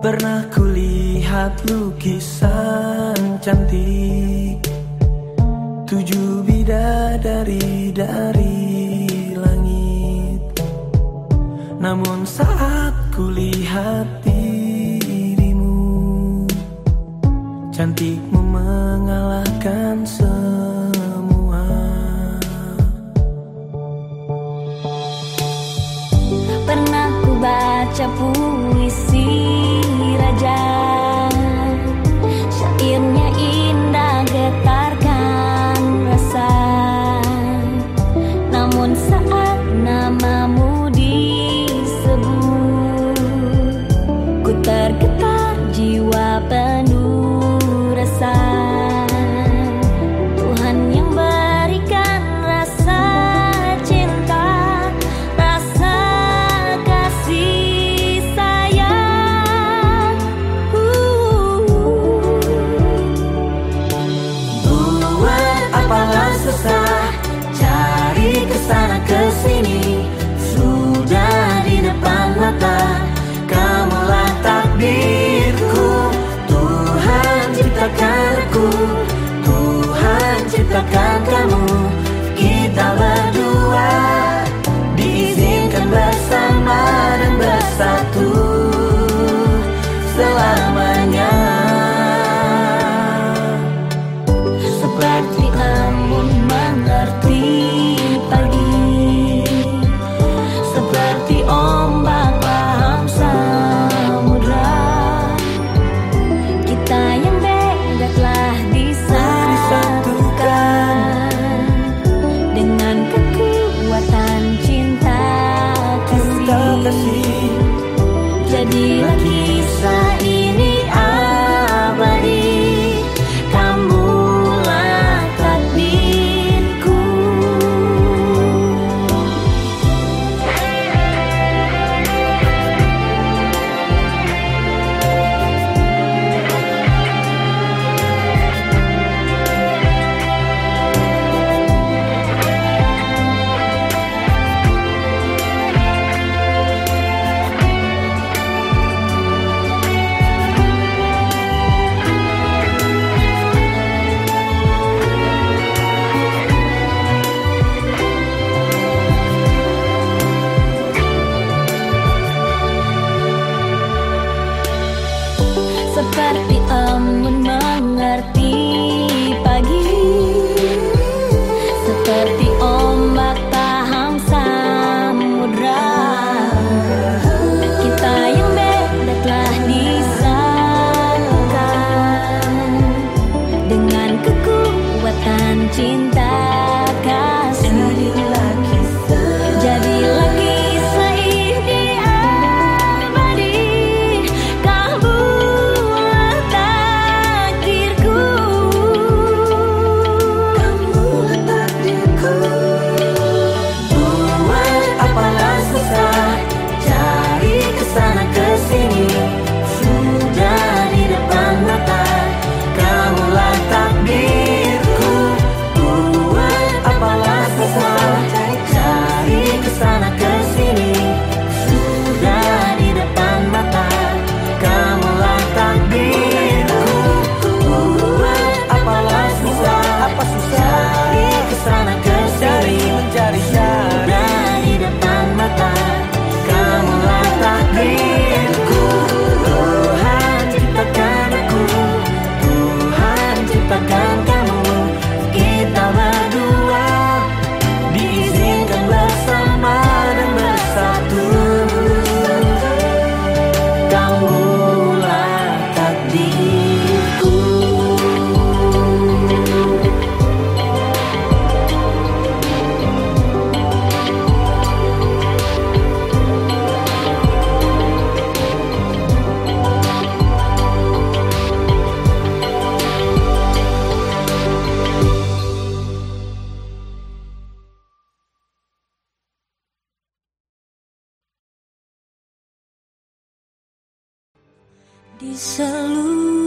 Pernah kulihat lukisan cantik. Tujuh bidadari dari langit. Namun saat kulihat dirimu Cantikmu mengalahkan semua. Pernah ku baca pun passa. try to be di seluruh